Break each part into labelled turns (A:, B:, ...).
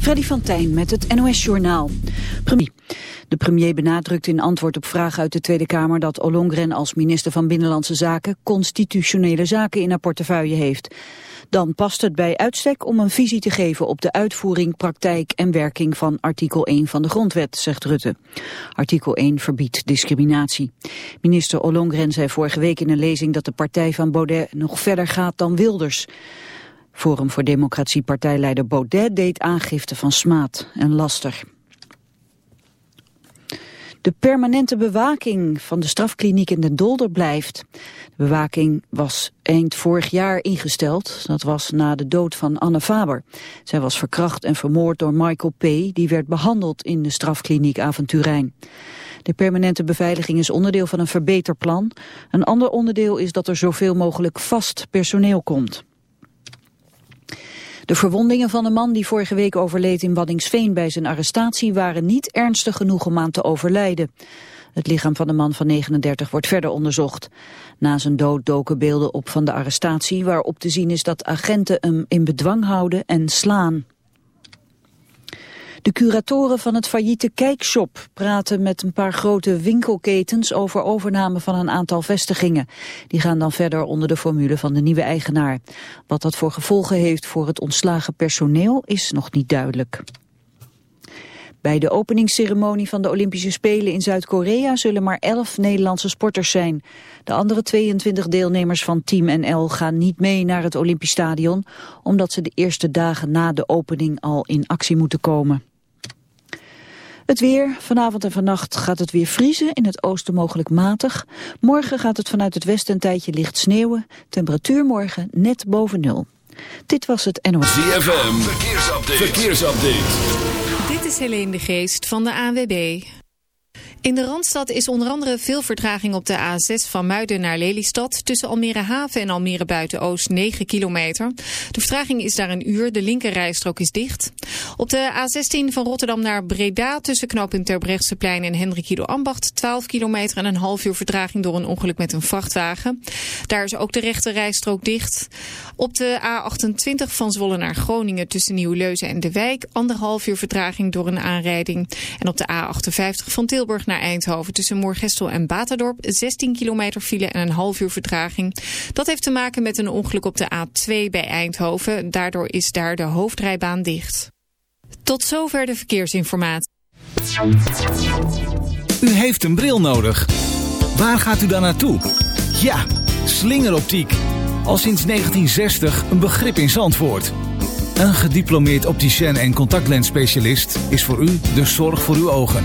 A: Freddy van Tijn met het NOS-journaal. De premier benadrukt in antwoord op vragen uit de Tweede Kamer dat Ollongren als minister van Binnenlandse Zaken constitutionele zaken in haar portefeuille heeft. Dan past het bij uitstek om een visie te geven op de uitvoering, praktijk en werking van artikel 1 van de grondwet, zegt Rutte. Artikel 1 verbiedt discriminatie. Minister Ollongren zei vorige week in een lezing dat de partij van Baudet nog verder gaat dan Wilders. Forum voor Democratie partijleider Baudet deed aangifte van smaad en laster. De permanente bewaking van de strafkliniek in Den Dolder blijft. De bewaking was eind vorig jaar ingesteld. Dat was na de dood van Anne Faber. Zij was verkracht en vermoord door Michael P. Die werd behandeld in de strafkliniek Aventurijn. De permanente beveiliging is onderdeel van een verbeterplan. Een ander onderdeel is dat er zoveel mogelijk vast personeel komt. De verwondingen van de man die vorige week overleed in Waddingsveen bij zijn arrestatie waren niet ernstig genoeg om aan te overlijden. Het lichaam van de man van 39 wordt verder onderzocht. Na zijn dood doken beelden op van de arrestatie waarop te zien is dat agenten hem in bedwang houden en slaan. De curatoren van het failliete Kijkshop praten met een paar grote winkelketens over overname van een aantal vestigingen. Die gaan dan verder onder de formule van de nieuwe eigenaar. Wat dat voor gevolgen heeft voor het ontslagen personeel is nog niet duidelijk. Bij de openingsceremonie van de Olympische Spelen in Zuid-Korea zullen maar 11 Nederlandse sporters zijn. De andere 22 deelnemers van Team NL gaan niet mee naar het Olympisch Stadion, omdat ze de eerste dagen na de opening al in actie moeten komen. Het weer. Vanavond en vannacht gaat het weer vriezen. In het oosten mogelijk matig. Morgen gaat het vanuit het westen een tijdje licht sneeuwen. Temperatuur morgen net boven nul. Dit was het NOS.
B: ZFM. Verkeersupdate. Verkeersupdate.
C: Dit is Helene de Geest van de ANWB. In de Randstad is onder andere veel vertraging op de A6 van Muiden naar Lelystad. Tussen Almere Haven en Almere Buiten-Oost 9 kilometer. De vertraging is daar een uur, de linkerrijstrook is dicht. Op de A16 van Rotterdam naar Breda tussen knooppunt Terbrechtseplein en Hendrik Ambacht 12 kilometer en een half uur vertraging door een ongeluk met een vrachtwagen. Daar is ook de rechterrijstrook dicht. Op de A28 van Zwolle naar Groningen tussen Nieuw-Leuzen en De Wijk anderhalf uur vertraging door een aanrijding. En op de A58 van Tilburg naar Eindhoven tussen Moorgestel en Baterdorp 16 kilometer file en een half uur vertraging. Dat heeft te maken met een ongeluk op de A2 bij Eindhoven. Daardoor is daar de hoofdrijbaan dicht. Tot zover de verkeersinformatie.
D: U heeft een bril nodig. Waar gaat u dan naartoe? Ja, slingeroptiek. Al sinds 1960 een begrip in Zandvoort. Een gediplomeerd opticien en contactlensspecialist is voor u de zorg voor uw ogen.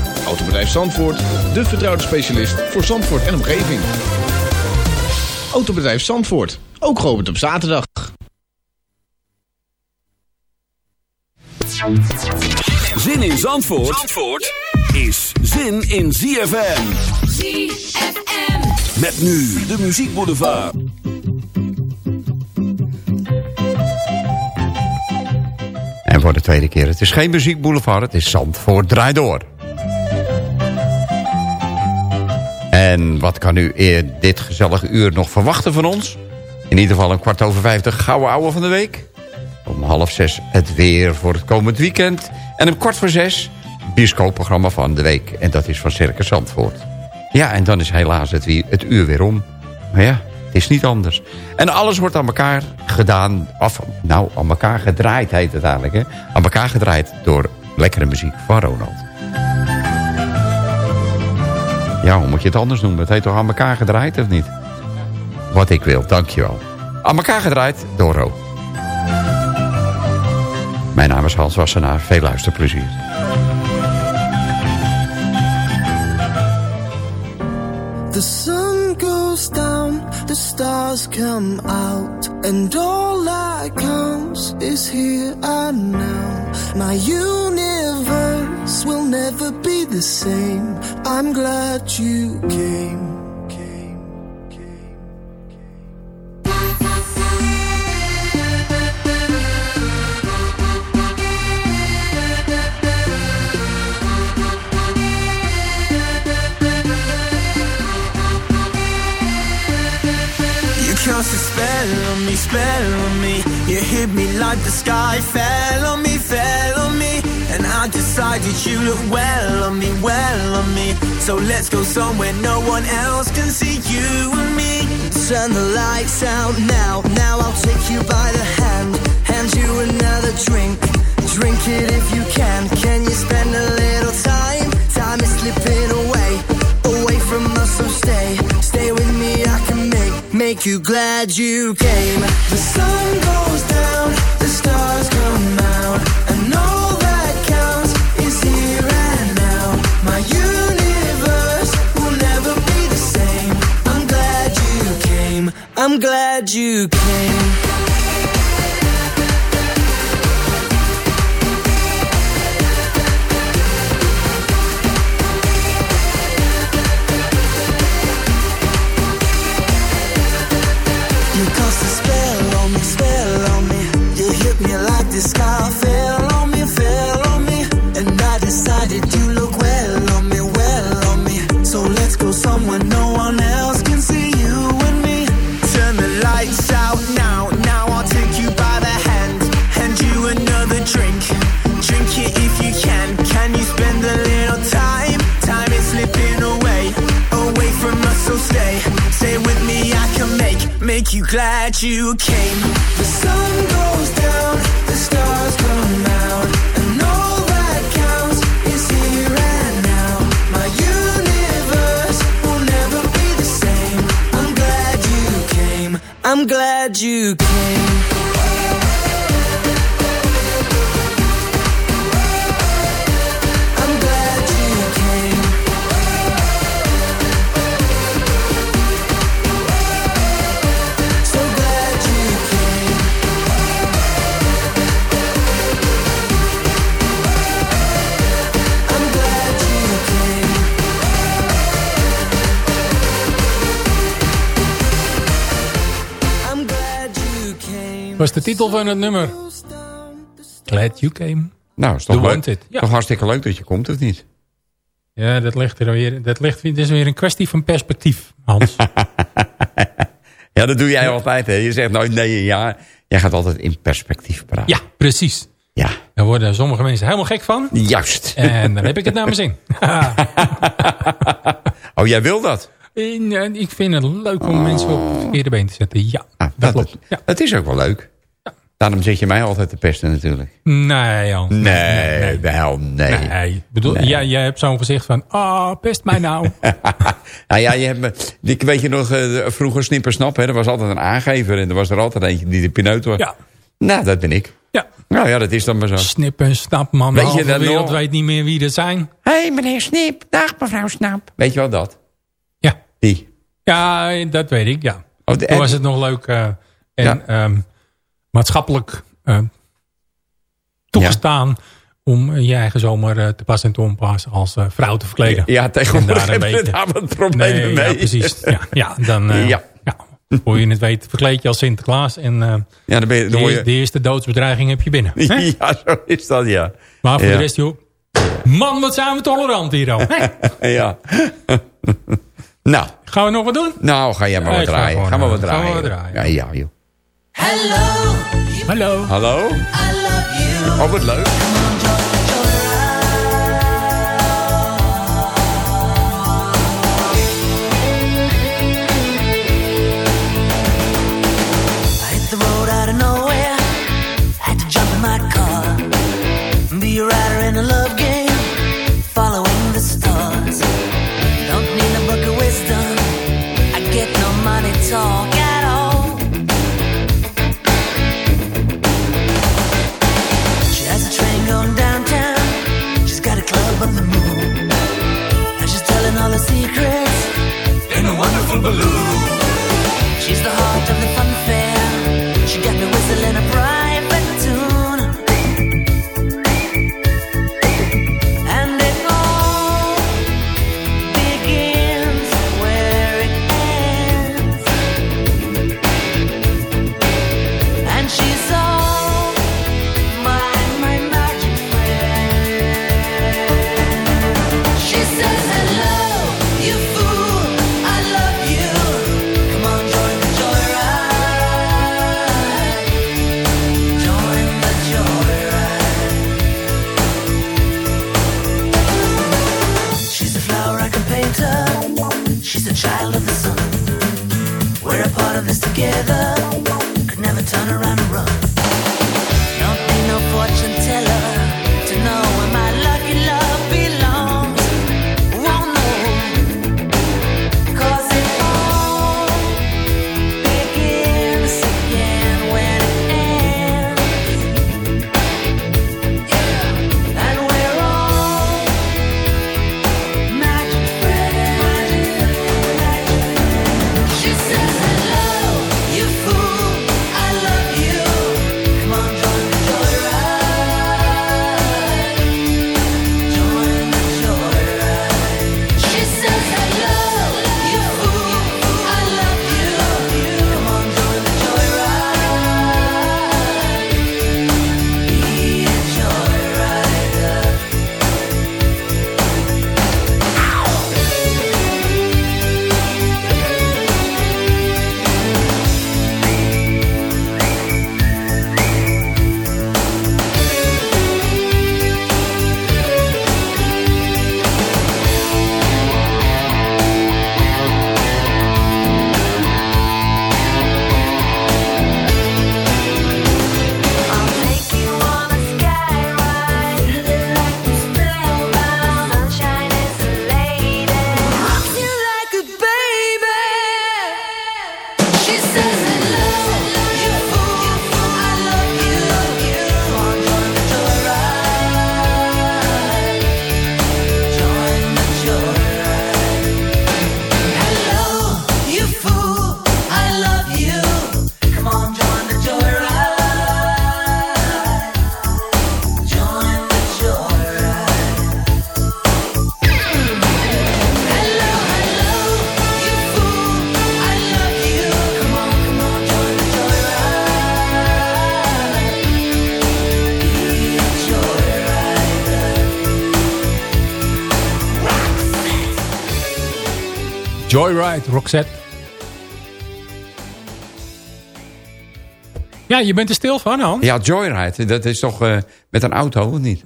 E: Autobedrijf Zandvoort, de vertrouwde specialist voor Zandvoort en omgeving. Autobedrijf Zandvoort, ook geopend op zaterdag.
B: Zin in Zandvoort, Zandvoort is zin in ZFM.
F: ZFM.
B: Met nu de Muziek Boulevard.
G: En voor de tweede keer, het is geen Muziek Boulevard, het is Zandvoort Draai Door. En wat kan u dit gezellige uur nog verwachten van ons? In ieder geval een kwart over vijf de gouden ouwe van de week. Om half zes het weer voor het komend weekend. En om kwart voor zes bioscoopprogramma van de week. En dat is van Circus Zandvoort. Ja, en dan is helaas het, het uur weer om. Maar ja, Het is niet anders. En alles wordt aan elkaar gedaan, of nou, aan elkaar gedraaid heet het eigenlijk. Hè? Aan elkaar gedraaid door lekkere muziek van Ronald. Ja, hoe moet je het anders noemen? Het heet toch aan elkaar gedraaid of niet? Wat ik wil, dankjewel. Aan elkaar gedraaid door Ro. Mijn naam is Hans Wassenaar. Veel luisterplezier.
H: The sun goes down, the stars come out, and all that counts is here and now. My universe will never be the same. I'm glad you came. cast a spell on me, spell on me. You hit me like the sky fell on me, fell on me. I decided you look well on me, well on me. So let's go somewhere no one else can see you and me. Turn the lights out now, now I'll take you by the hand. Hand you another drink, drink it if you can. Can you spend a little time? Time is slipping away, away from us, so stay, stay with me. I can make, make you glad you came. The sun goes down, the stars come out, I'm glad you came. So stay. Stay with me, I can make, make you glad you came. The sun goes down, the stars come out, and all that counts is here and now. My universe will never be the same. I'm glad you came. I'm glad you came.
I: Was de titel van het nummer. Glad you came.
G: Nou, is toch, leuk.
I: Ja.
G: toch hartstikke leuk dat je komt, of niet?
I: Ja, dat ligt er weer. Dat ligt, dit is weer een kwestie van perspectief, Hans.
G: Ja, dat doe jij altijd. Hè? Je zegt nooit nee ja. Jij gaat altijd in perspectief praten.
I: ja, precies.
G: Ja,
I: Daar worden sommige mensen helemaal gek van.
G: juist.
I: En dan heb ik het naar mijn zin.
G: Oh, jij wil dat?
I: Eh, ik vind het leuk om mensen op het verkeerde been te zetten. Ja,
G: Ah,
I: dat klopt. Ja.
G: Dat is ook wel leuk. Daarom zit je mij altijd te pesten natuurlijk.
I: Nee, Jan.
G: Nee, wel nee.
I: Nee, bedoel,
G: Nee.
I: Ja, jij hebt zo'n gezicht van, ah, pest mij nou.
G: nou ja, je hebt me, ik weet je nog, eh, vroeger Snipper Snap, hè, er was altijd een aangever en er was er altijd eentje die de pineut was.
I: Ja,
G: Nou, dat ben ik.
I: ja.
G: Nou ja, dat is dan maar zo.
I: Snip en snap, man.
G: Weet
I: De
G: je dat
I: wereld
G: nog?
I: weet niet meer wie dat zijn.
G: Hé, hey, meneer Snip. Dag, mevrouw Snap. Weet je wel dat?
I: Ja,
G: Die.
I: ja dat weet ik, ja.
G: Oh, de-
I: Toen was het nog leuk eh, en
G: Ja.
I: ehm, maatschappelijk eh, toegestaan... om je eigen zomer eh, te pas en te onpas als vrouw te verkleden.
G: Ja,
I: En
G: tegenwoordig hebben we daar wat problemen
I: Nee,
G: mee.
I: ja, precies. Ja, ja dan...
G: Ja.
I: je het weet, verkleed je als Sinterklaas. En
G: Ja, dan ben je...
I: de,
G: Dan
I: eerste, de
G: je
I: eerste doodsbedreiging heb je binnen. Hè?
G: ja, zo is dat, ja.
I: Maar voor
G: Ja.
I: de rest, joh. Man, wat zijn we tolerant hier, al.
G: Ja. Nou,
I: Gaan we nog wat doen?
G: nou, ga jij maar
I: Ja,
G: wat draaien.
I: gewoon,
G: Ga maar
I: eh,
G: wat
I: gaan we
G: draaien.
I: wat draaien.
G: Ja, ja, joh.
H: Hello,
I: Hallo.
G: Hallo?
H: I love you.
G: Oh, wat leuk.
F: Together. Could never turn around and run. Don't need no fortune teller Joyride,
I: Roxette. Ja, je bent er stil van, Hans.
G: Ja, Joyride, dat is toch eh, met een auto, of niet?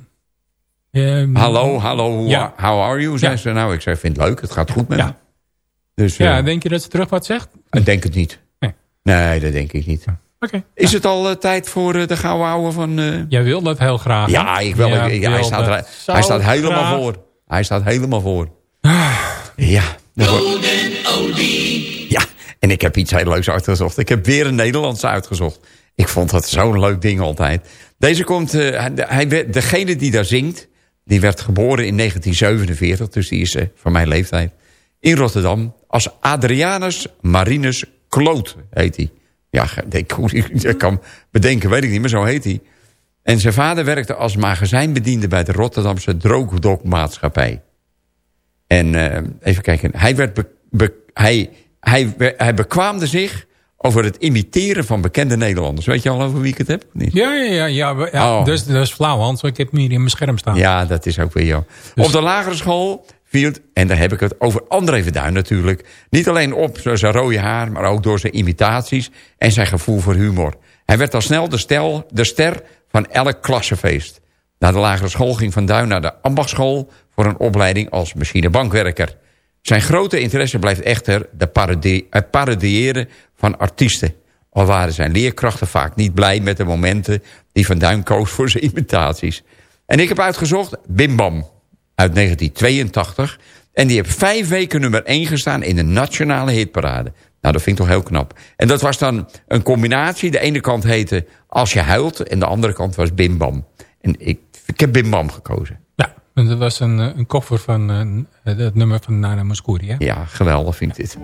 I: Ehm,
G: Hallo, hallo,
I: Ja.
G: how are you? Zei
I: Ja.
G: ze. Nou, ik zei, vind het leuk, het gaat goed met
I: Ja.
G: me. Dus
I: Ja,
G: eh,
I: denk je dat ze terug wat zegt?
G: ik denk het niet.
I: Nee.
G: Nee, dat denk ik niet.
I: Oké.
G: Is het al eh, tijd voor de gouden ouwe van... eh,
I: Jij wil dat heel graag. hè?
G: Ja, ik wil, ik- hij, staat, er- hij staat helemaal
I: graag.
G: voor. Hij staat helemaal voor. Ja. Dat wordt- Ja, en ik heb iets heel leuks uitgezocht. Ik heb weer een Nederlandse uitgezocht. Ik vond dat zo'n leuk ding altijd. Deze komt, eh, hij- degene die daar zingt, die werd geboren in 1947, dus die is eh, van mijn leeftijd, in Rotterdam, als Adrianus Marinus Kloot heet hij. Ja, ik, ik kan bedenken, weet ik niet, maar zo heet hij. En zijn vader werkte als magazijnbediende bij de Rotterdamse Droogdokmaatschappij. En eh, even kijken, hij, werd be- be- hij, hij, hij bekwaamde zich over het imiteren van bekende Nederlanders. Weet je al over wie ik het heb? Niet?
I: Ja, ja, ja. ja,
G: Oh.
I: dus, dat is flauw, Hans. want Ik heb hem hier in mijn scherm staan.
G: Ja, dat is ook weer jou.
I: Dus-
G: Op de lagere school viel, en daar heb ik het over André Verduin natuurlijk... niet alleen op zijn rode haar, maar ook door zijn imitaties... en zijn gevoel voor humor. Hij werd al snel de, stel, de ster van elk klassefeest. Na de lagere school ging Van Duin naar de ambachtschool... voor een opleiding als machinebankwerker. Zijn grote interesse blijft echter de parodie, het parodiëren van artiesten. Al waren zijn leerkrachten vaak niet blij met de momenten... die Van Duin koos voor zijn imitaties. En ik heb uitgezocht Bim Bam uit 1982. En die heeft vijf weken nummer 1 gestaan in de nationale hitparade. Nou, dat vind ik toch heel knap. En dat was dan een combinatie. De ene kant heette Als je huilt en de andere kant was Bim Bam. En ik, ik heb Bim Bam gekozen.
I: Ja, en dat was een, eh, een koffer van eh, het nummer van Nana Mouskouri, hè?
G: Ja, geweldig vind ik dit.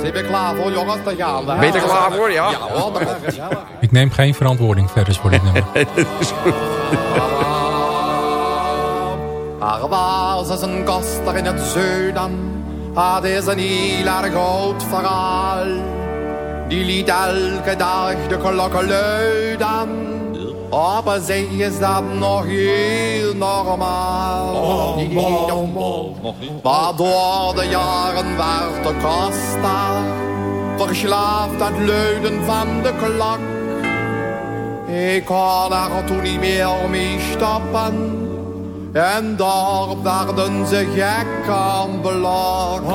J: Zijn we klaar voor, jongens? Dan gaan we.
G: Ben je er klaar voor, ja?
J: Ja, hoor, dat.
I: Ik neem geen verantwoording verder voor dit nummer.
J: Er was eens een koster in het zuiden. Het is een heel erg oud verhaal. Die liet elke dag de klokken luiden. Een zee is dat nog heel normaal. Maar door de jaren werd de koster verslaafd aan het luiden van de klok. Ik kon er toen niet meer mee stoppen. En daar werden ze gek aan belang.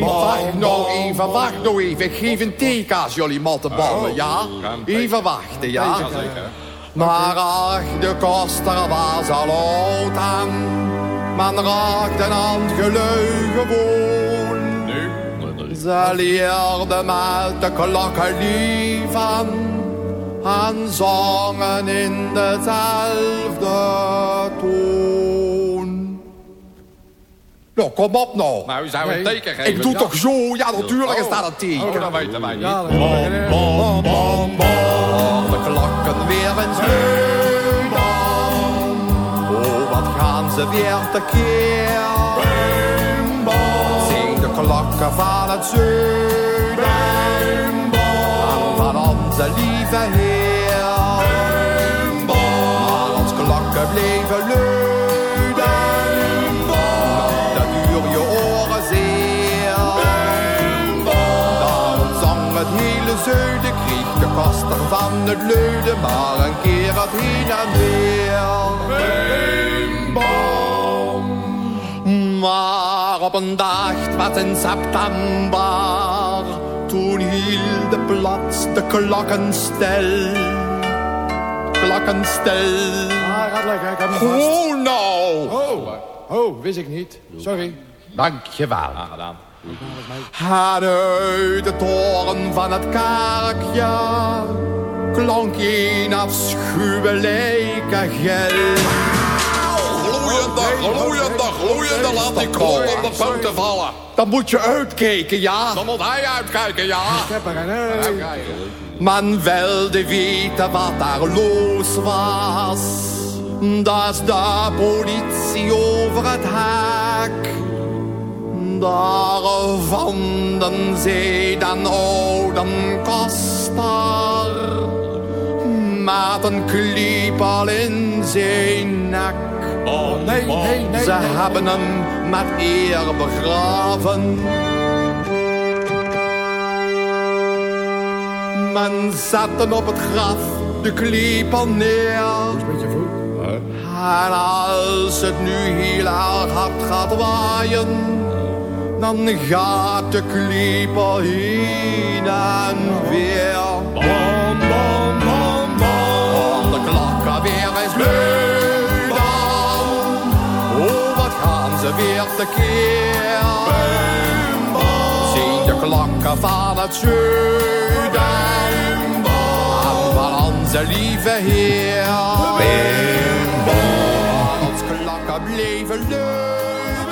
J: wacht nou even, wacht nou even. Ik geef een teken als jullie mottenballen, ja? Even wachten, ja? Maar ach, de koster was al oud aan. Men raakte aan het gewoon. Ze leerden met de klokken lief aan. En zongen in dezelfde toon. Nou, kom op nou.
K: Nou, zou een teken geven.
J: Ik doe
K: ja.
J: toch zo? Ja, natuurlijk is
K: Oh.
J: dat een teken.
K: Oh, dat weten wij niet.
J: Bom, bom, bom, bom. De klokken weer in Zuidam. Oh, wat gaan ze weer tekeer. Zijn de klokken van het zuiden. En van onze lieve Heer. Maar als klokken bleven luiden. Koster van het luiden, maar een keer het heen en weer. Maar op een dag, het was in september, toen hield plots de klokken stil. Klokken stil. Oh, nou!
K: Oh, oh, wist ik niet. Sorry.
J: Dankjewel. Het uit de toren van het kerkje klonk een afschuwelijke gil.
K: Gloeiende, gloeiende, gloeiende. Laat die kool op de punten vallen.
J: Dan moet je uitkijken, ja.
K: Dan moet hij uitkijken, ja. Ik heb er een
J: Man wilde weten wat daar los was. Dat is de politie over het hek. Daar vonden zij dan ouden koster. Met een kliepel in zijn nek.
K: Oh, nee, nee, nee.
J: Ze
K: nee.
J: hebben hem met eer begraven. Men zette op het graf de klepel neer. En als het nu heel erg hard gaat waaien, dan gaat de klepel heen en weer. Bom, bom, bom, bom. De klokken weer eens luiden. Oh, wat gaan ze weer tekeer. Zien de klokken van het zuiden. En van onze lieve Heer. Als klokken bleven luiden.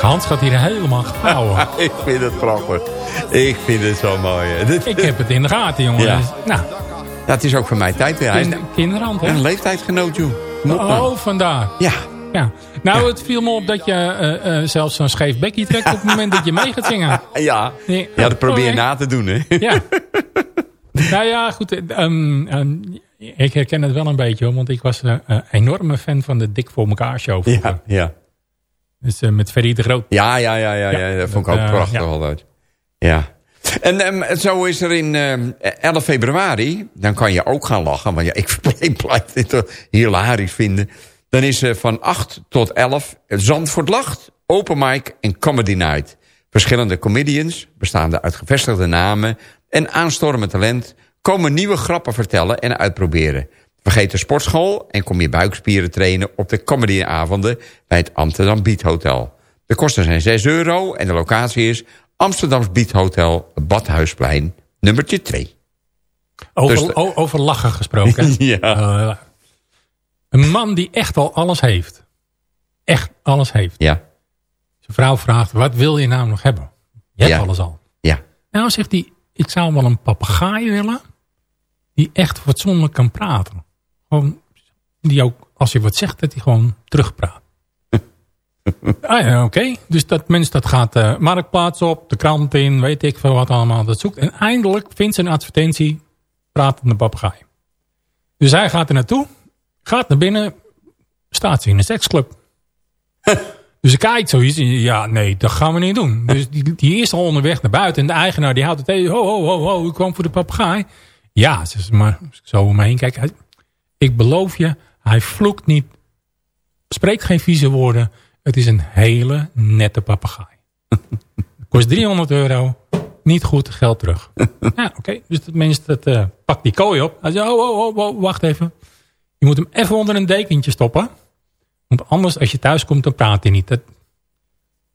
I: Hans gaat hier helemaal gauwen.
G: ik vind het grappig. Ik vind het zo mooi.
I: Ik heb het in de gaten, jongen.
G: Ja.
I: Dus, nou,
G: Ja, het is ook voor mij tijd weer. Hij is
I: kind, kinderhand, hè?
G: een leeftijdsgenoot, joh. Nou.
I: Oh, vandaar.
G: Ja.
I: Ja. Nou, het viel me op dat je eh, zelfs zo'n scheef bekje trekt op het moment dat je mee gaat zingen.
G: Ja.
I: Nee.
G: ja, dat probeer je
I: Oh,
G: na te doen, hè.
I: Ja. nou ja, goed. eh, ehm, ehm, ik herken het wel een beetje, hoor. Want ik was een enorme fan van de Dik voor elkaar show. vroeger.
G: Ja, ja.
I: Dus eh, met Ferry de Groot.
G: Ja, ja, ja, ja, ja, dat vond ik ook
I: eh,
G: prachtig altijd. Ja. En ehm, zo is er in ehm, 11 februari, dan kan je ook gaan lachen. Want ja, ik, ik blijf dit hilarisch vinden. Dan is er van 8 tot 11 Zandvoort Lacht, Open Mic en Comedy Night. Verschillende comedians, bestaande uit gevestigde namen en aanstormend talent... komen nieuwe grappen vertellen en uitproberen. Vergeet de sportschool en kom je buikspieren trainen op de comedyavonden bij het Amsterdam Beat Hotel. De kosten zijn 6 euro en de locatie is Amsterdams Beat Hotel Badhuisplein nummertje 2.
I: Over,
G: Dus de-
I: over lachen gesproken.
G: Ja.
I: Eh, een man die echt al alles heeft. Echt alles heeft.
G: Ja.
I: Zijn vrouw vraagt, wat wil je nou nog hebben? Je hebt
G: Ja.
I: alles al.
G: Ja.
I: Nou zegt hij, ik zou wel een papegaai willen. Die echt fatsoenlijk kan praten. Gewoon, die ook, als je wat zegt, dat hij gewoon terugpraat. ah ja, oké. Dus dat mens dat gaat de marktplaats op, de krant in, weet ik veel wat allemaal. Dat zoekt. En eindelijk vindt ze een advertentie, pratende papegaai. Dus hij gaat er naartoe, gaat naar binnen, staat ze in een seksclub. Dus ik kijk zoiets. en Ja, nee, dat gaan we niet doen. Dus die, die is al onderweg naar buiten. En de eigenaar die houdt het tegen. Ho, ho, ho, ho. U kwam voor de papegaai. Ja, ze zegt, maar zo om me heen kijk. Ik beloof je, hij vloekt niet. Spreekt geen vieze woorden. Het is een hele nette papegaai. Kost 300 euro. Niet goed, geld terug. Ja, oké. Dus dat mens dat, eh, pakt die kooi op. Hij zegt, oh, oh, oh, oh, wacht even. Je moet hem even onder een dekentje stoppen. Want anders, als je thuis komt, dan praat hij niet. Dat...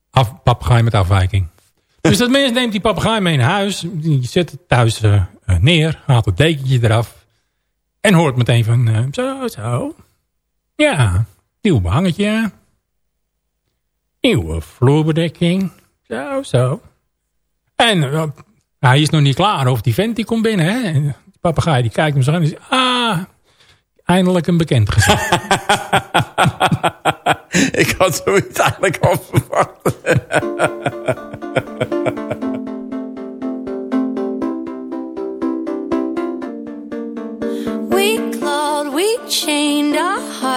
I: Af, papegaai met afwijking. Dus dat mens neemt die papegaai mee naar huis. Die zet het thuis eh, eh, neer. Haalt het dekentje eraf. En hoort meteen van, eh, zo, zo. Ja, nieuw behangetje. Nieuwe vloerbedekking. Zo, zo. En eh, hij is nog niet klaar of die vent die komt binnen. Hè? En die papegaai die kijkt hem zo aan en zegt, ah, eindelijk een bekend gezicht.
G: Ik had zoiets eigenlijk al verwacht.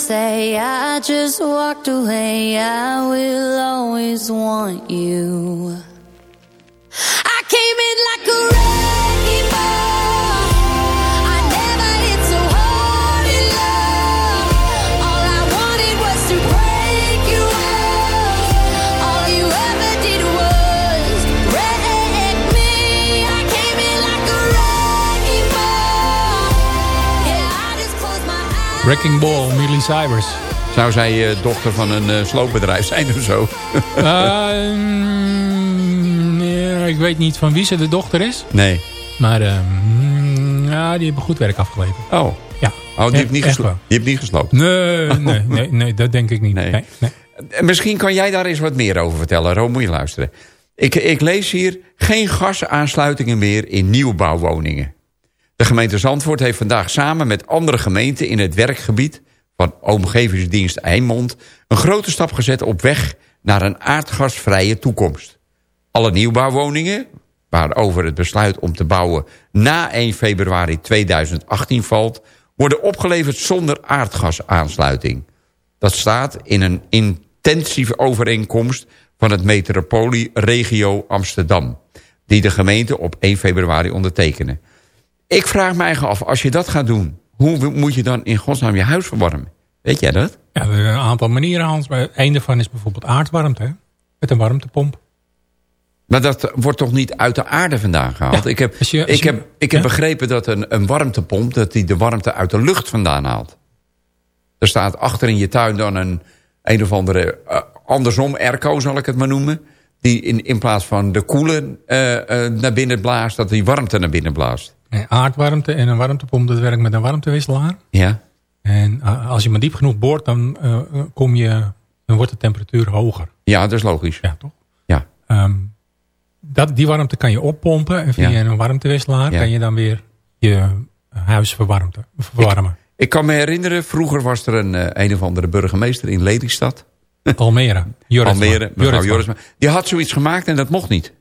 F: say I just walked away. I will always want you. Wrecking Ball,
I: Miley Cyrus.
G: Zou zij eh, dochter van een eh, sloopbedrijf zijn of zo?
I: Ehm, ik weet niet van wie ze de dochter is.
G: Nee.
I: Maar eh, mm, ja, die hebben goed werk afgeleverd.
G: Oh.
I: Ja.
G: Oh, die heeft niet, geslo niet gesloopt.
I: Nee, nee, nee, nee, dat denk ik niet.
G: Nee.
I: Nee. Nee,
G: Misschien kan jij daar eens wat meer over vertellen. Ro, moet je luisteren. Ik, ik lees hier geen gasaansluitingen meer in nieuwbouwwoningen. De gemeente Zandvoort heeft vandaag samen met andere gemeenten... in het werkgebied van Omgevingsdienst Eimond... een grote stap gezet op weg naar een aardgasvrije toekomst. Alle nieuwbouwwoningen, waarover het besluit om te bouwen... na 1 februari 2018 valt... worden opgeleverd zonder aardgasaansluiting. Dat staat in een intensieve overeenkomst van het metropolieregio Amsterdam... die de gemeente op 1 februari ondertekenen. Ik vraag me eigen af, als je dat gaat doen... hoe moet je dan in godsnaam je huis verwarmen? Weet jij dat?
I: Ja, er zijn een aantal manieren, Hans. Maar Een daarvan is bijvoorbeeld aardwarmte. Hè? Met een warmtepomp.
G: Maar dat wordt toch niet uit de aarde vandaan gehaald?
I: Ja,
G: ik heb,
I: als je- als
G: ik
I: je-
G: heb, ik heb begrepen dat een, een warmtepomp... dat die de warmte uit de lucht vandaan haalt. Er staat achter in je tuin dan een, een of andere... eh, andersom airco zal ik het maar noemen... die in, in plaats van de koelen eh, eh, naar binnen blaast... dat die warmte naar binnen blaast.
I: Nee, aardwarmte en een warmtepomp, dat werkt met een warmtewisselaar.
G: Ja?
I: En uh, als je maar diep genoeg boort, dan, uh, kom je, dan wordt de temperatuur hoger.
G: Ja, dat is logisch.
I: Ja, toch?
G: Ja.
I: Um, dat, die warmte kan je oppompen. En via
G: Ja.
I: een warmtewisselaar
G: Ja.
I: kan je dan weer je huis verwarmte, verwarmen.
G: Ik kan me herinneren, vroeger was er een, eh, een of andere burgemeester in Lelystad.
I: Almere. Jorisma.
G: Almere, mevrouw.
I: Jorisma.
G: Die had zoiets gemaakt en dat mocht niet.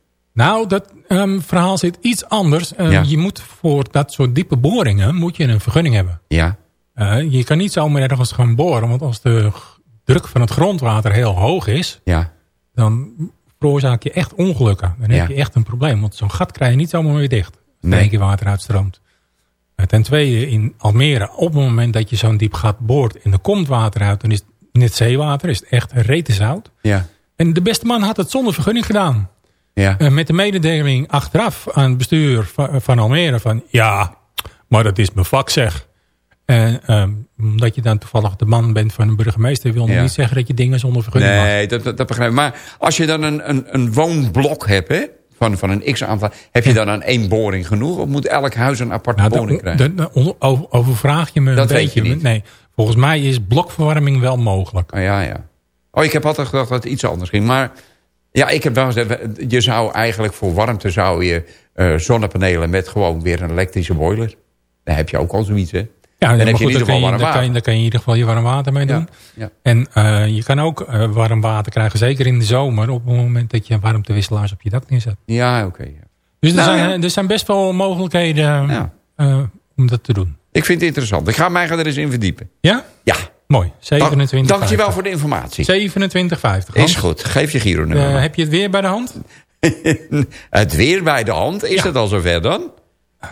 I: Nou, dat um, verhaal zit iets anders. Um,
G: Ja.
I: Je moet voor dat soort diepe boringen moet je een vergunning hebben.
G: Ja.
I: Uh, je kan niet zomaar ergens gaan boren. Want als de druk van het grondwater heel hoog is...
G: Ja.
I: dan veroorzaak je echt ongelukken. Dan
G: Ja.
I: heb je echt een probleem. Want zo'n gat krijg je niet zomaar weer dicht. Als
G: Nee.
I: keer water uitstroomt. Uh, ten tweede, in Almere, op het moment dat je zo'n diep gat boort... en er komt water uit, dan is het net zeewater. Is het echt rete zout.
G: Ja.
I: En de beste man had het zonder vergunning gedaan.
G: Ja.
I: Uh, met de mededeling achteraf aan het bestuur van, van Almere van... ja, maar dat is mijn vak zeg. En um, omdat je dan toevallig de man bent van een burgemeester... wil
G: Ja.
I: niet zeggen dat je dingen zonder vergunning mag.
G: Nee, dat, dat, begrijp ik. Maar als je dan een, een, een woonblok hebt, hè, van, van een x-aantal... heb je dan aan één boring genoeg? Of moet elk huis een aparte
I: Nou,
G: boring krijgen?
I: over- overvraag je me
G: Dat
I: een
G: weet
I: beetje.
G: je niet.
I: Nee, volgens mij is blokverwarming wel mogelijk.
G: Oh, ja, ja. Oh, ik heb altijd gedacht dat het iets anders ging. Maar ja, ik heb wel gezegd... je zou eigenlijk voor warmte zou je eh, zonnepanelen... met gewoon weer een elektrische boiler. Daar heb je ook al zoiets, hè?
I: Ja,
G: dan heb je in
I: goed,
G: ieder geval
I: dan,
G: warm
I: kan je, dan, kan je,
G: water.
I: dan kan je in ieder geval je warm water mee doen.
G: Ja.
I: En uh, je kan ook uh, warm water krijgen, zeker in de zomer... op het moment dat je warmtewisselaars op je dak neerzet.
G: Ja, oké. ja.
I: Dus er,
G: Nou,
I: zijn, er zijn best wel mogelijkheden om dat te doen.
G: Ik vind het interessant. Ik ga mij er eens in verdiepen.
I: Ja?
G: Ja.
I: Mooi. 27,
G: Dank je wel voor de informatie.
I: 27,50.
G: Is goed. Geef je Giro nummer.
I: Uh, heb je het weer bij de hand?
G: het weer bij de hand. Is het al zover dan?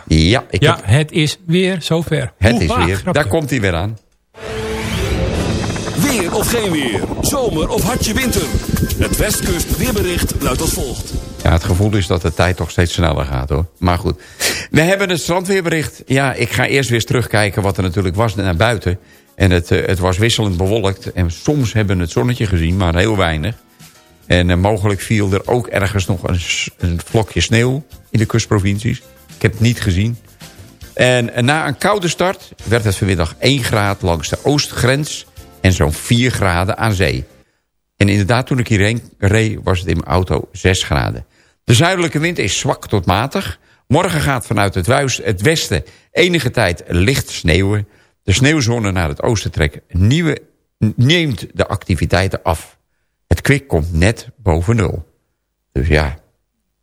G: Ja, ik
I: ja
G: heb,
I: het is weer zover.
G: het
I: Oeh,
G: is
I: ah,
G: weer.
I: grapje.
G: Daar komt hij weer aan.
B: Weer of geen weer. Zomer of hartje winter. Het Westkust weerbericht luidt als volgt.
G: Ja, het gevoel is dat de tijd toch steeds sneller gaat hoor. Maar goed. We hebben het strandweerbericht. Ja, ik ga eerst weer eens terugkijken wat er natuurlijk was naar buiten. En het, uh, het was wisselend bewolkt. En soms hebben we het zonnetje gezien, maar heel weinig. En uh, mogelijk viel er ook ergens nog een, een, vlokje sneeuw in de kustprovincies. Ik heb het niet gezien. En, en na een koude start werd het vanmiddag 1 graad langs de oostgrens... en zo'n 4 graden aan zee. En inderdaad, toen ik hierheen reed, was het in mijn auto 6 graden. De zuidelijke wind is zwak tot matig. Morgen gaat vanuit het, het westen enige tijd licht sneeuwen. De sneeuwzone naar het oosten trekken nieuwe, neemt de activiteiten af. Het kwik komt net boven nul. Dus ja,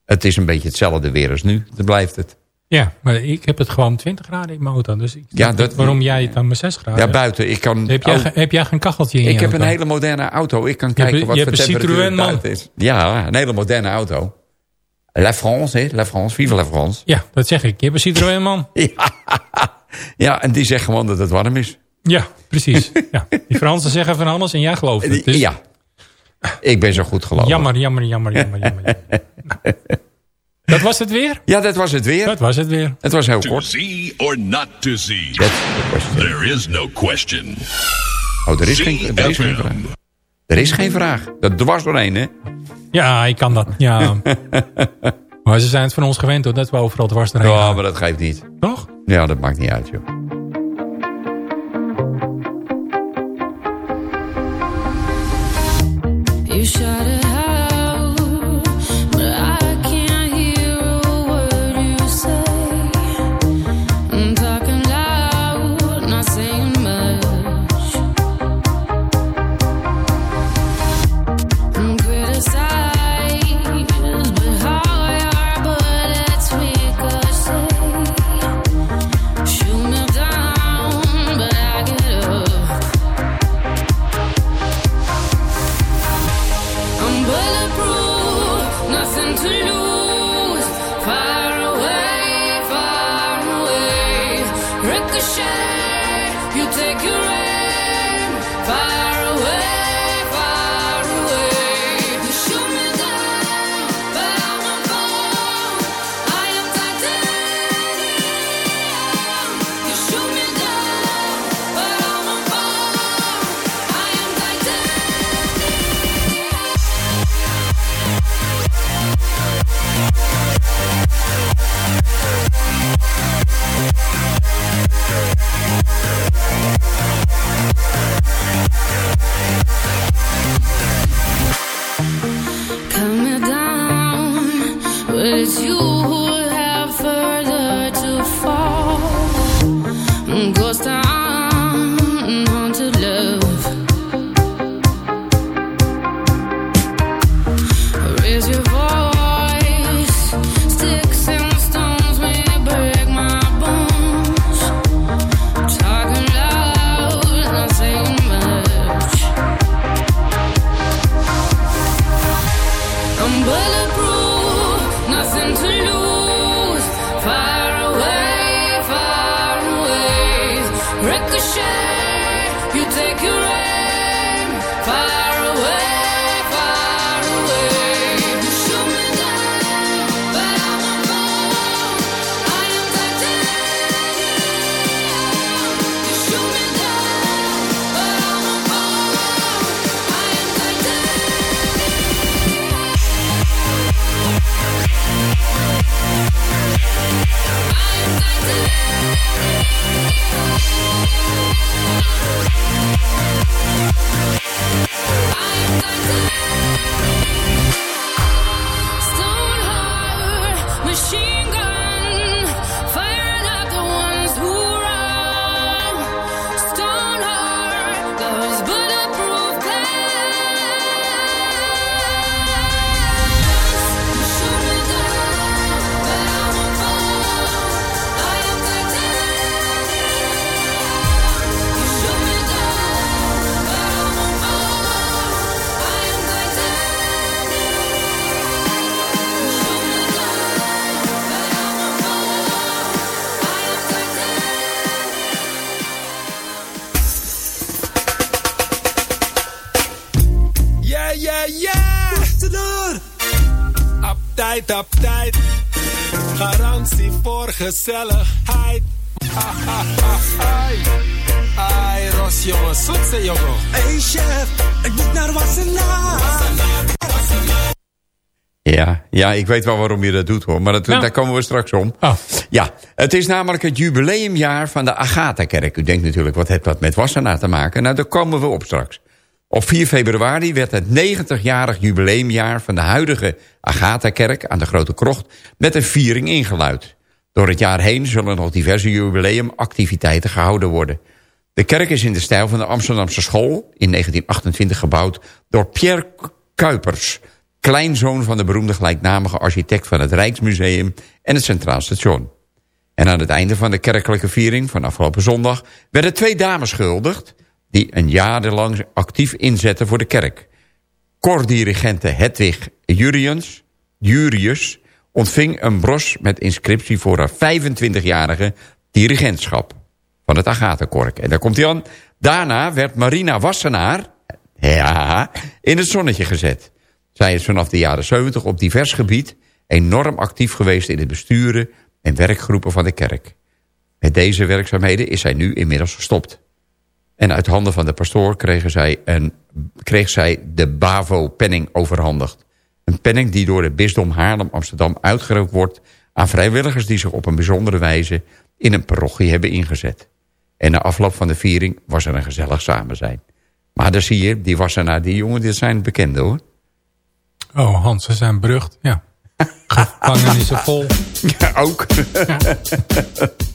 G: het is een beetje hetzelfde weer als nu. Dat blijft het.
I: Ja, maar ik heb het gewoon 20 graden in mijn auto. Dus ik
G: Ja, dat-
I: waarom jij het dan maar 6 graden
G: Ja, buiten. Ik kan,
I: Heb jij, heb jij geen kacheltje in je
G: ik heb een hele moderne auto. Ik kan
I: Je
G: kijken wat
I: je
G: voor temperatuur buiten is. Ja, een hele moderne auto. La France, hè? La France, vive la France.
I: Ja, dat zeg ik. Je hebt een Citroën, man.
G: Ja, ja en die zegt gewoon dat het warm is.
I: Ja, precies. Ja. Die Fransen zeggen van alles en jij gelooft het. Dus
G: Ja. Ik ben zo goed geloven.
I: Jammer, jammer, jammer, jammer, jammer. jammer. Nou. Dat was het weer?
G: Ja, dat was het weer.
I: Dat was het weer.
G: Het was heel
K: To
G: kort.
K: see or not to see?
G: That's the question.
K: There is no question.
G: Oh, er is geen, er is geen vraag. Er is geen vraag. Dat er was doorheen, hè?
I: Ja, ik kan dat. Ja. maar ze zijn het van ons gewend hoor, dat we overal dwars doorheen
G: Ja, maar dat geeft niet.
I: Toch?
G: Ja, dat maakt niet uit, joh.
L: You shout
M: gosta Tussendoor! Op tijd, op tijd. Garantie voor gezelligheid. Ai. Ai, Ros, jongen, zoetse, jongen. Hey, chef, ik moet naar Wassenaar.
G: Ja, ja, ik weet wel waarom je dat doet hoor. Maar dat,
I: Nou.
G: daar komen we straks om. Ja, het is namelijk het jubileumjaar van de Agatha-kerk. U denkt natuurlijk, wat heeft dat met Wassenaar te maken? Nou, daar komen we op straks. Op 4 februari werd het 90-jarig jubileumjaar... van de huidige Agatha-kerk aan de Grote Krocht... met een viering ingeluid. Door het jaar heen zullen nog diverse jubileumactiviteiten gehouden worden. De kerk is in de stijl van de Amsterdamse school... in 1928 gebouwd door Pierre Kuipers... kleinzoon van de beroemde gelijknamige architect... van het Rijksmuseum en het Centraal Station. En aan het einde van de kerkelijke viering van afgelopen zondag... werden twee dames gehuldigd... die een jarenlang actief inzetten voor de kerk. Kordirigente Hedwig Jurians, Jurius ontving een bros met inscriptie voor haar 25-jarige dirigentschap van het Agatha-kork. En daar komt hij aan. Daarna werd Marina Wassenaar ja, in het zonnetje gezet. Zij is vanaf de jaren 70 op divers gebied enorm actief geweest in het besturen en werkgroepen van de kerk. Met deze werkzaamheden is zij nu inmiddels gestopt. En uit handen van de pastoor kregen zij een, kreeg zij de BAVO-penning overhandigd. Een penning die door het bisdom Haarlem-Amsterdam uitgereikt wordt... aan vrijwilligers die zich op een bijzondere wijze in een parochie hebben ingezet. En na afloop van de viering was er een gezellig samen zijn. Maar daar zie je, die wassenaar, die jongen, dit zijn bekenden hoor.
I: Oh, Hans, ze zijn berucht. Ja. Gevangenissen vol.
G: Ja, ook.
H: What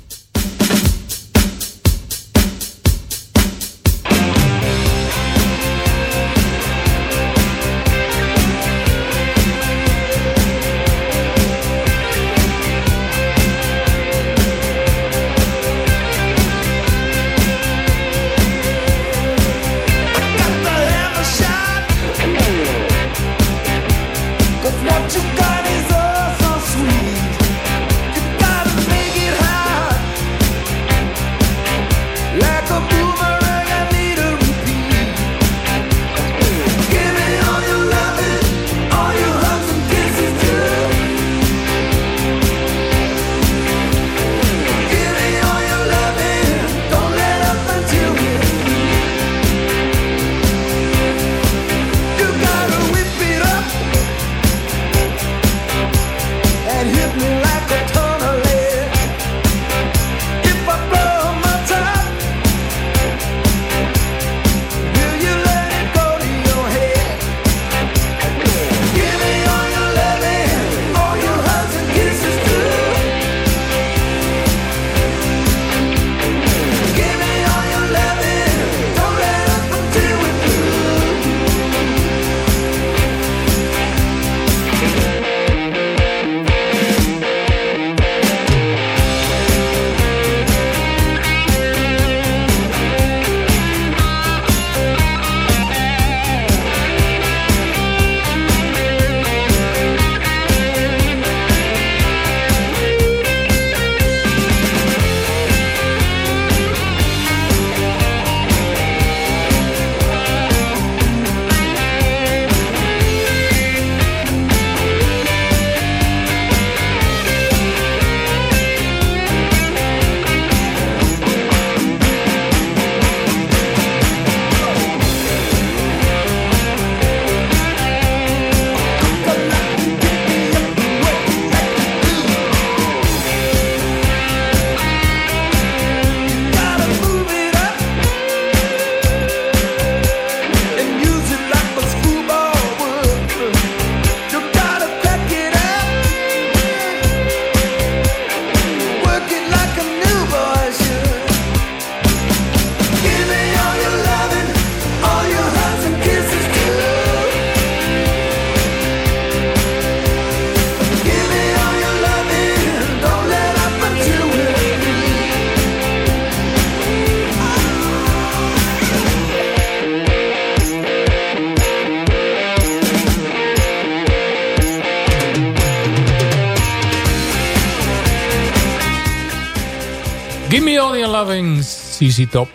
I: CC Top.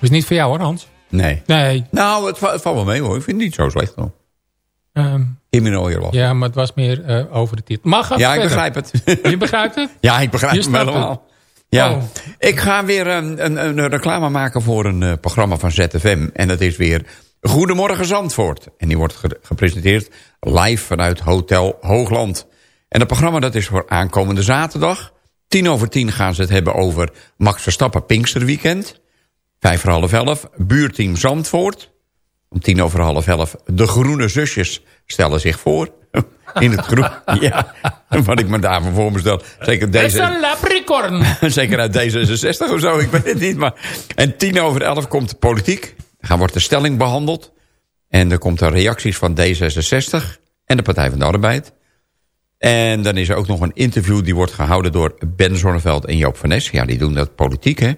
I: Is niet voor jou hoor, Hans.
G: Nee.
I: Nee.
G: Nou, het, va- het valt wel mee hoor. Ik vind het niet zo slecht hoor.
I: Ehm,
G: all your love.
I: ja, maar het was meer eh, over de titel. Maar ga
G: Ja, ik begrijp het.
I: Je begrijpt het?
G: Ja, ik begrijp
I: Je snapt
G: helemaal. Ja,
I: Oh.
G: ik ga weer een, een, een reclame maken voor een eh, programma van ZFM. En dat is weer Goedemorgen Zandvoort. En die wordt ge- gepresenteerd live vanuit Hotel Hoogland. En het programma dat is voor aankomende zaterdag. Tien over tien gaan ze het hebben over Max Verstappen Pinksterweekend. Vijf voor half elf, buurteam Zandvoort. Om tien over half elf, de groene zusjes stellen zich voor. In het groen. Ja, wat ik me daarvoor voor me stel. Zeker
I: Het is
G: deze...
I: een leprechaun.
G: Zeker uit D66 of zo, ik weet het niet. Maar... En tien over elf komt de politiek. Dan wordt de stelling behandeld. En dan komt er reacties van D66 en de Partij van de Arbeid. En dan is er ook nog een interview die wordt gehouden door Ben Zonneveld en Joop van Nes. Ja, die doen dat politiek, hè.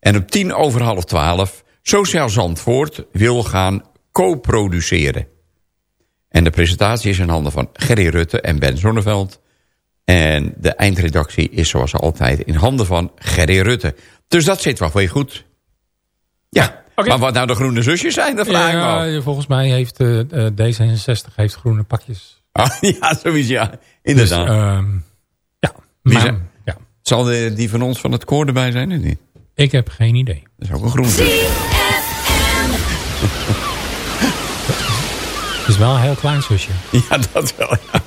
G: En op tien over half twaalf... Sociaal Zandvoort wil gaan co-produceren. En de presentatie is in handen van Gerry Rutte en Ben Zonneveld. En de eindredactie is zoals altijd in handen van Gerry Rutte. Dus dat zit wel weer goed. Ja, maar wat nou de groene zusjes zijn, dat vraag ik me af.
I: Ja, volgens mij heeft eh, eh, D66 heeft groene pakjes.
G: Ah, ja, zoiets, ja. Inderdaad.
I: Dus, ehm, ja,
G: Wie
I: maar,
G: zijn-
I: ja.
G: Zal de, die van ons van het koor erbij zijn of niet?
I: Ik heb geen idee.
G: Dat is ook een groen.
I: Het is wel een heel klein zusje.
G: Ja, dat wel, ja.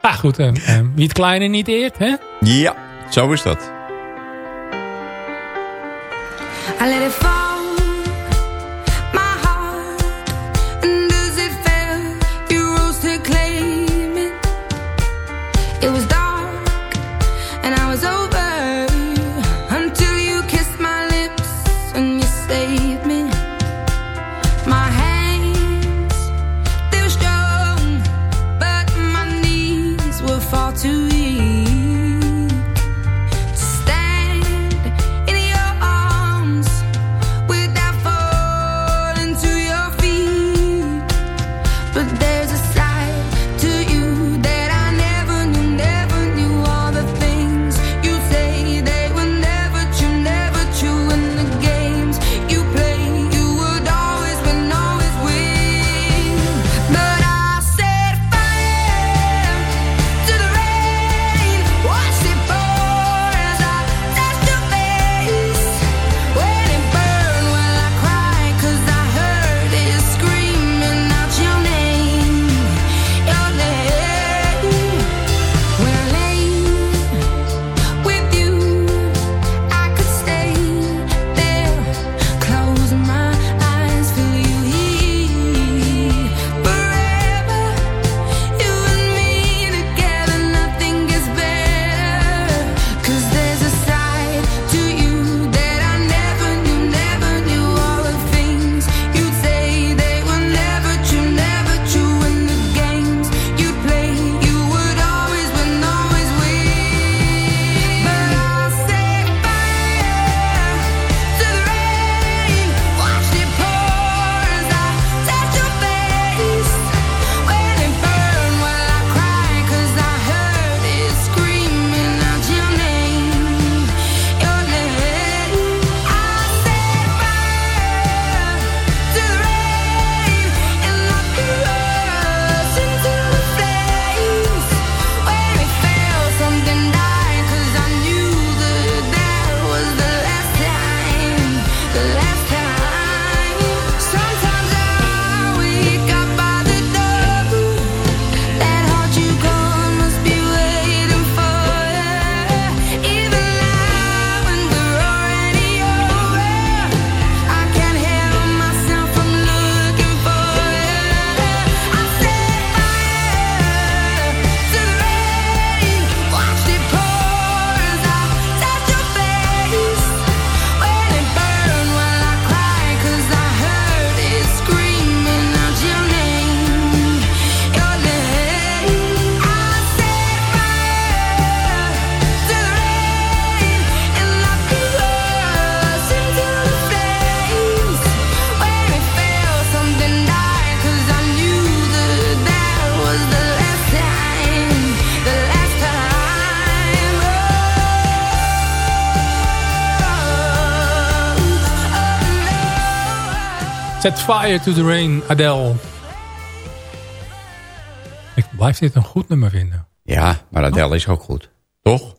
I: Ah, goed. eh, eh, wie het kleine niet eert, hè?
G: Ja, zo is dat.
L: I let it fall, Set fire to the rain,
I: Adele. Ik blijf dit een goed nummer vinden.
G: Ja, maar Adele is ook goed. Toch?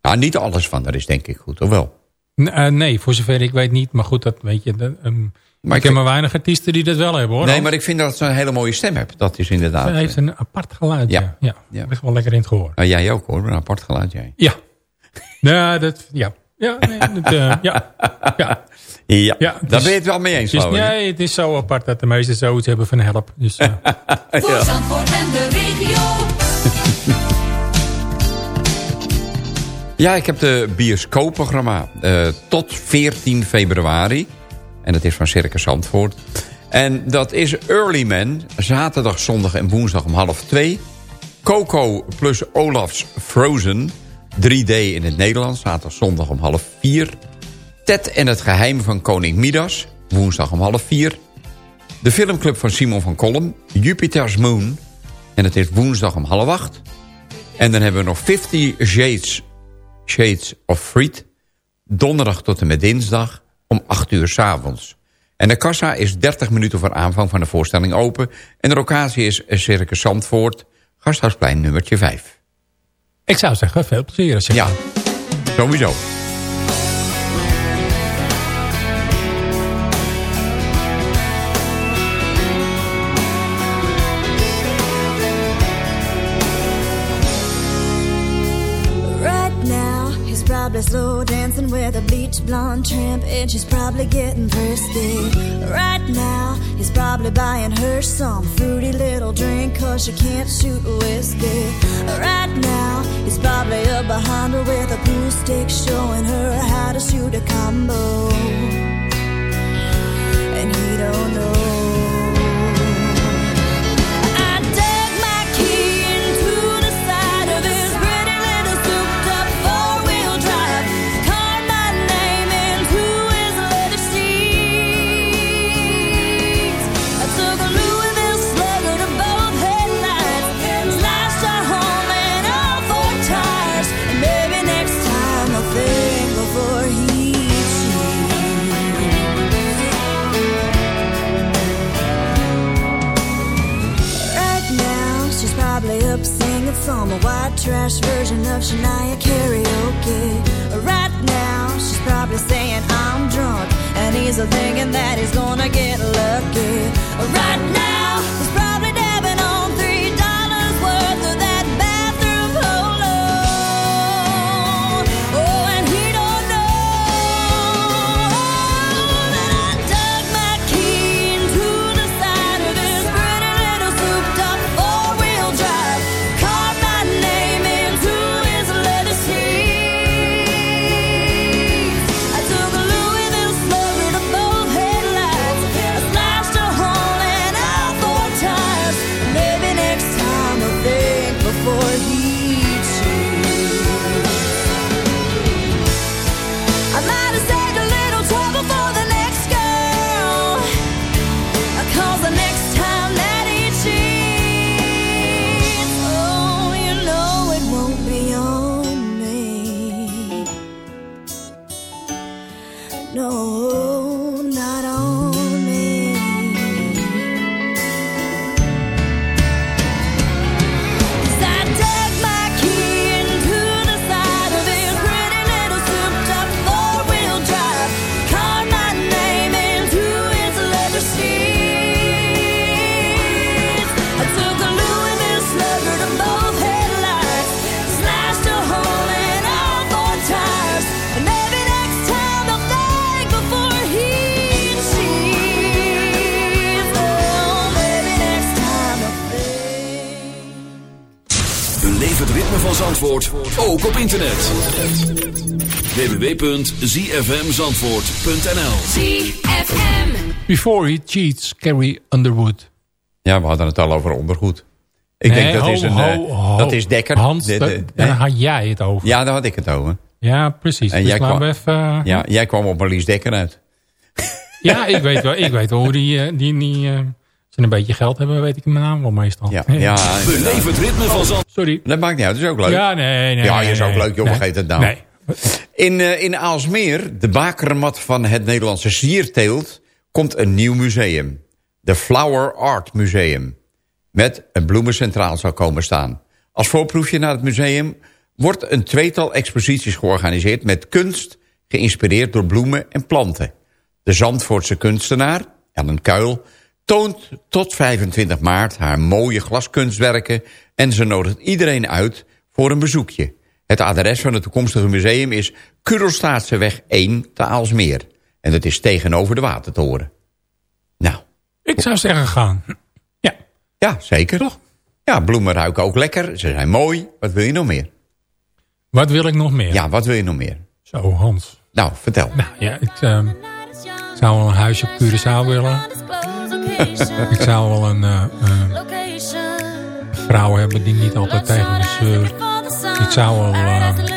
G: Ja, niet alles van haar is denk ik goed, of wel?
I: N- eh, nee, voor zover ik weet niet. Maar goed, dat weet je. dat, ehm,
G: Maar ik
I: ken maar weinig artiesten die dat wel hebben hoor.
G: Nee, maar ik vind dat ze een hele mooie stem hebt. Dat is inderdaad...
I: Ze heeft een apart geluid.
G: Ja.
I: Ja, ja.
G: Ja.
I: Ligt wel lekker in het gehoor.
G: Nou, jij ook hoor, een apart geluid jij.
I: Ja. Ja, dat, ja. Ja, nee, dat, eh, ja. ja.
G: Ja,
I: Ja,
G: daar ben je het wel mee eens,
I: Het is,
G: geloof ik.
I: nee, het is zo apart dat de meesten zoiets hebben van help. Dus, eh,
F: Voor Zandvoort en de regio.
G: Ja, ik heb de bioscoopprogramma eh, tot 14 februari. En dat is van Circus Zandvoort. En dat is Early Man, zaterdag, zondag en woensdag om half twee. Coco plus Olaf's Frozen, 3D in het Nederlands, zaterdag, zondag om half vier. Ted en het geheim van koning Midas, woensdag om half vier. De filmclub van Simon van Kolm, Jupiter's Moon. En het is woensdag om half acht. En dan hebben we nog 50 Shades, Shades of Freed. Donderdag tot en met dinsdag om 8 uur s avonds. En de kassa is 30 minuten voor aanvang van de voorstelling open. En de locatie is Circus Zandvoort, Gasthuisplein nummertje 5.
I: Ik zou zeggen, veel plezier. Als
G: Ja, sowieso.
N: Probably slow dancing with a bleach blonde tramp, and she's probably getting thirsty. Right now, he's probably buying her some fruity little drink, cause she can't shoot whiskey. Right now, he's probably up behind her with a pool stick, showing her how to shoot a combo. And he don't know. Singing a white trash version of Shania karaoke. Right now, she's probably saying I'm drunk, and he's thinking that he's gonna get lucky. Right now,
B: www.zfmzandvoort.nl
F: ZFM.
I: Before he cheats, Carrie Underwood.
G: Ja, we hadden het al over ondergoed. Ik
I: Nee,
G: denk dat
I: ho,
G: is een,
I: ho,
G: eh,
I: ho.
G: dat is Dekker.
I: Hans,
G: De- de-
I: daar- had jij het over.
G: Ja, daar had ik het over.
I: Ja, precies.
G: En
I: dus
G: jij kwam,
I: even... eh,
G: ja, jij kwam op Marlies Dekker uit.
I: Ja, ik weet wel, ik weet wel hoe die... eh, die, die eh, als ze een beetje geld hebben, weet ik mijn naam wel meestal.
G: Ja, ja,
B: Beleef het ritme van Zandvoort.
I: Sorry.
G: Dat maakt niet uit, dat is ook leuk.
I: Ja, nee, nee.
G: Ja,
I: nee,
G: je is ook
I: nee,
G: leuk, joh,
I: nee.
G: vergeet het nou.
I: Nee.
G: In, eh, in Aalsmeer, de bakermat van het Nederlandse sierteelt... komt een nieuw museum. De Flower Art Museum. Met een bloemencentraal zal komen staan. Als voorproefje naar het museum wordt een tweetal exposities georganiseerd... met kunst geïnspireerd door bloemen en planten. De Zandvoortse kunstenaar, Ellen Kuil... toont tot 25 maart haar mooie glaskunstwerken... en ze nodigt iedereen uit voor een bezoekje. Het adres van het toekomstige museum is Kudelstaatseweg 1 te Aalsmeer. En dat is tegenover de Watertoren. Nou.
I: Ik zou zeggen gaan. Ja.
G: Ja, zeker. Toch? Ja, bloemen ruiken ook lekker. Ze zijn mooi. Wat wil je nog meer?
I: Wat wil ik nog meer?
G: Ja, wat wil je nog meer?
I: Zo, Hans.
G: Nou, vertel.
I: Nou ja, ik ehm, zou wel een huisje op Curaçao willen. ik zou wel een eh, eh, vrouw hebben die niet altijd tegen me zeurt. Ik zou wel... eh, eh,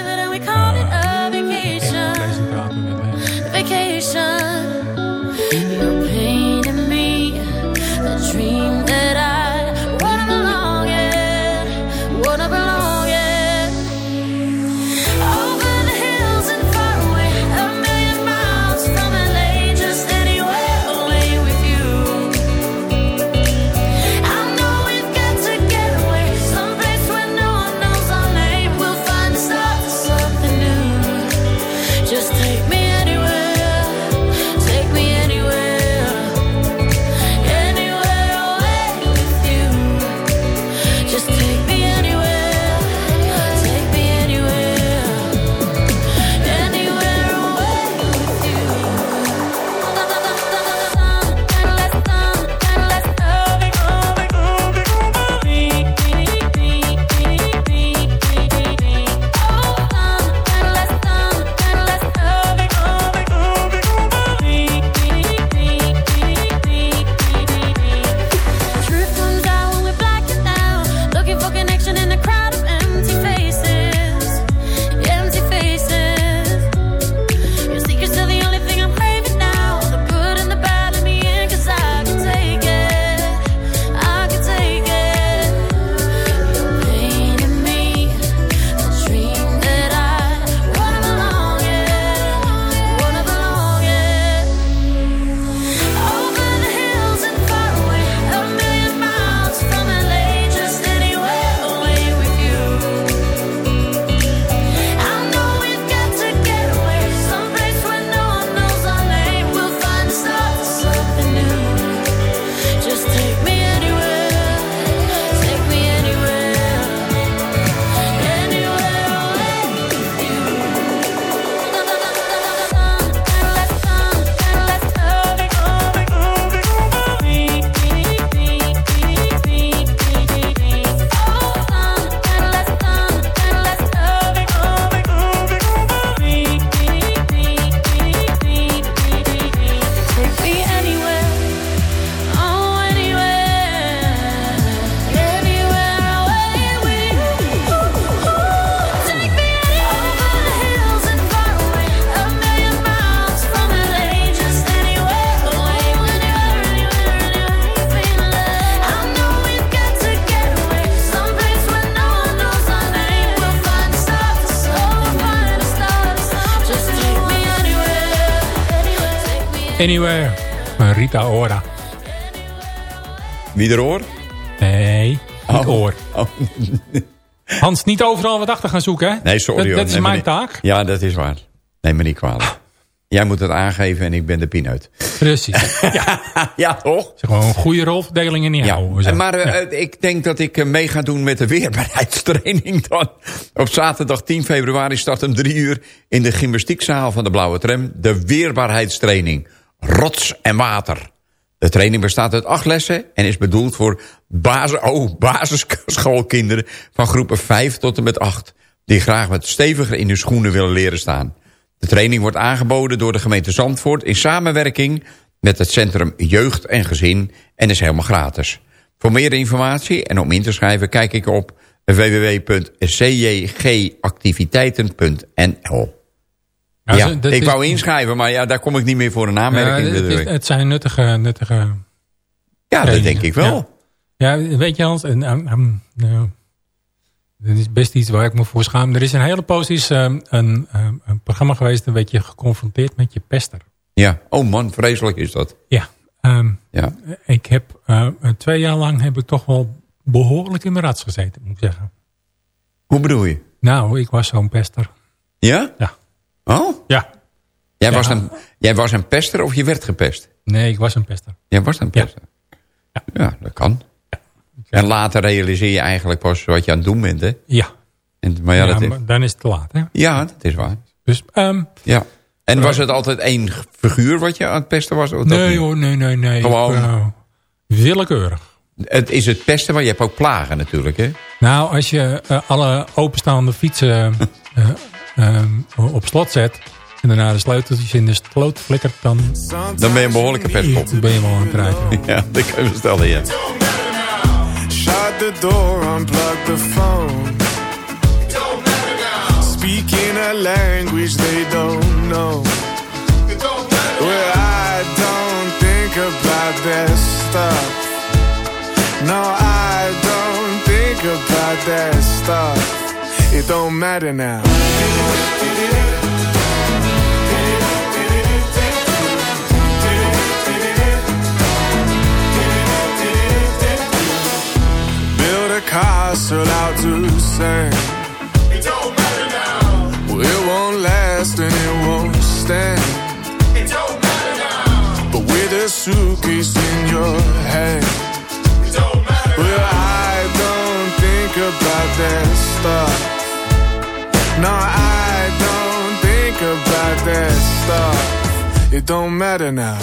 L: Anywhere.
I: Van Rita Ora.
G: Wie er hoor?
I: Nee, niet
G: Oh.
I: oor.
G: Oh.
I: Hans, niet overal wat achter gaan zoeken, hè?
G: Nee, sorry
I: Dat, dat is mijn taak.
G: Ja, dat is waar. Neem me niet kwalijk. Jij moet het aangeven en ik ben de pineut.
I: Precies. Ja,
G: ja toch?
I: zeg gewoon een goede rolverdeling in die
G: Ja,
I: houden.
G: maar eh,
I: Ja.
G: eh, ik denk dat ik eh, mee ga doen met de weerbaarheidstraining dan. Op zaterdag 10 februari start om drie uur in de gymnastiekzaal van de Blauwe Tram... de weerbaarheidstraining. Rots en water. De training bestaat uit acht lessen en is bedoeld voor basis, oh, basisschoolkinderen... van groepen 5 tot en met 8... die graag wat steviger in hun schoenen willen leren staan. De training wordt aangeboden door de gemeente Zandvoort... in samenwerking met het Centrum Jeugd en Gezin en is helemaal gratis. Voor meer informatie en om in te schrijven kijk ik op www.cjgactiviteiten.nl.
I: Ja,
G: Ja,
I: zo- dat
G: ik
I: is-
G: wou inschrijven, maar ja, daar kom ik niet meer voor een
I: Ja,
G: aanmerking.
I: het, is- het zijn nuttige... nuttige
G: ja, dat denk ik wel.
I: Ja, Ja, weet je Hans, en, ehm, ehm, nou, dat is best iets waar ik me voor schaam. Er is een hele poos is, ehm, een, een programma geweest... een beetje geconfronteerd met je pester.
G: Ja, oh man, vreselijk is dat.
I: Ja,
G: Ja.
I: ik heb eh, twee jaar lang heb ik toch wel behoorlijk in mijn rats gezeten, moet ik zeggen.
G: Hoe bedoel je?
I: Nou, ik was zo'n pester.
G: Ja?
I: Ja.
G: Oh?
I: Ja.
G: Jij,
I: Ja.
G: Was een, jij was een pester of je werd gepest?
I: Nee, ik was een pester.
G: Jij was een pester? Ja, dat kan. En later realiseer je eigenlijk pas wat je aan het doen bent, hè?
I: Ja.
G: En, maar ja,
I: Ja,
G: dat is,
I: maar dan is het te laat, hè?
G: ja, dat is waar.
I: Dus, ehm,
G: Ja. En was het altijd één figuur wat je aan het pesten was? Of
I: nee hoor, nee, nee, nee.
G: Gewoon-
I: eh, willekeurig.
G: Het is het pesten, maar je hebt ook plagen natuurlijk, hè?
I: Nou, als je eh, alle openstaande fietsen ehm, op slot zet... en daarna de sleuteltjes in de sloot flikkert... dan
G: Dan ben je een behoorlijke pestkop.
I: ben je wel aan het rijden.
G: Ja, dat kan je me stellen, ja.
O: Shut the door, unplug the phone. Speaking a language they don't know. Well, I don't think about that stuff. No, I don't think about that stuff. It don't matter now. Build a castle out to sand. It don't matter now. Well, it won't last and it won't stand. It don't matter now. But with a suitcase in your hand. It don't matter well, I don't think about that stuff. No, I don't think about that stuff. It don't matter now.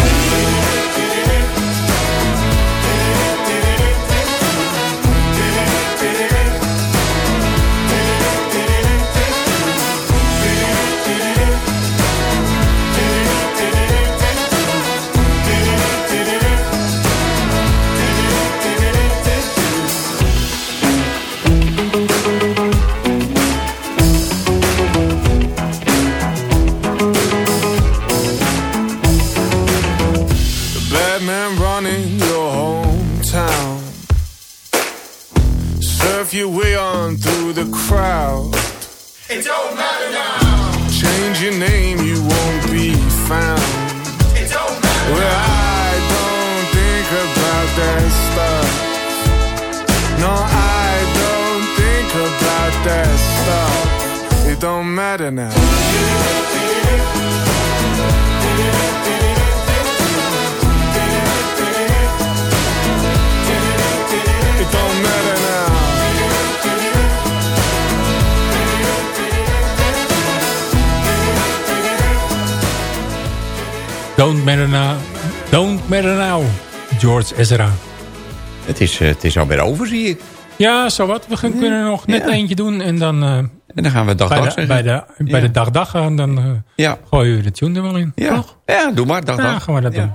O: The crowd. It don't matter now. Change your name, you won't be found. It don't matter. Well, I don't think about that stuff. No, I don't think about that stuff. It don't matter now. Don't matter now.
I: Don't matter now. George Ezra.
G: Het is, eh, het is alweer over, zie ik.
I: Ja, zo wat. We gaan- kunnen er nog net
G: Ja.
I: eentje doen. En dan eh,
G: En dan gaan we dag
I: bij,
G: dag
I: de, bij, de, bij
G: Ja.
I: de dag dag gaan. Dan
G: Ja.
I: gooien we de tune er wel in.
G: Ja. Ja, doe maar, dag
I: Ja,
G: dag.
I: gaan we dat doen.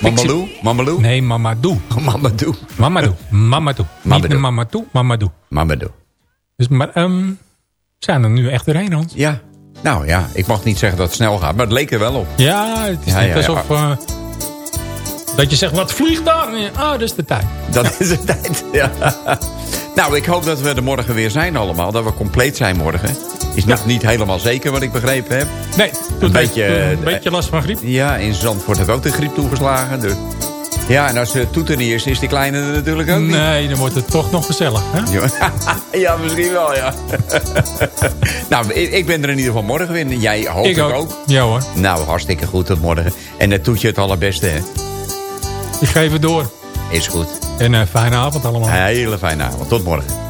G: Mamalou? Mamalou?
I: Nee, Mamadou.
G: Mamadou.
I: Mamadou. Mamadou. Niet de Mamadou, Mamadou.
G: Mamadou.
I: Dus, maar, ehm, zijn er nu echt doorheen, Hans?
G: Ja. Nou ja, ik mag niet zeggen dat het snel gaat, maar het leek er wel op.
I: Ja, het is
G: Ja,
I: net
G: ja,
I: alsof... eh, dat je zegt, wat vliegt daar? Ah, dat is de tijd.
G: Dat is de tijd, ja. Nou, ik hoop dat we er morgen weer zijn allemaal. Dat we compleet zijn morgen. Is nog niet helemaal zeker wat ik begrepen heb.
I: Nee,
G: een beetje,
I: een
G: eh,
I: beetje last van griep.
G: Ja, in Zandvoort heeft ook de griep toegeslagen. Dus. Ja, en als toeter niet is, is die kleine er natuurlijk ook niet.
I: Nee, dan wordt het toch nog gezellig. Hè?
G: ja, misschien wel, ja. nou, ik, ben er in ieder geval morgen weer. Jij hoop ik,
I: Ik ook.
G: ook.
I: Ja hoor.
G: Nou, hartstikke goed tot morgen. En het toetje het allerbeste, hè.
I: Ik geef het door.
G: Is goed.
I: En een fijne avond allemaal.
G: Een hele fijne avond. Tot morgen.